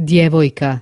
Djevojka.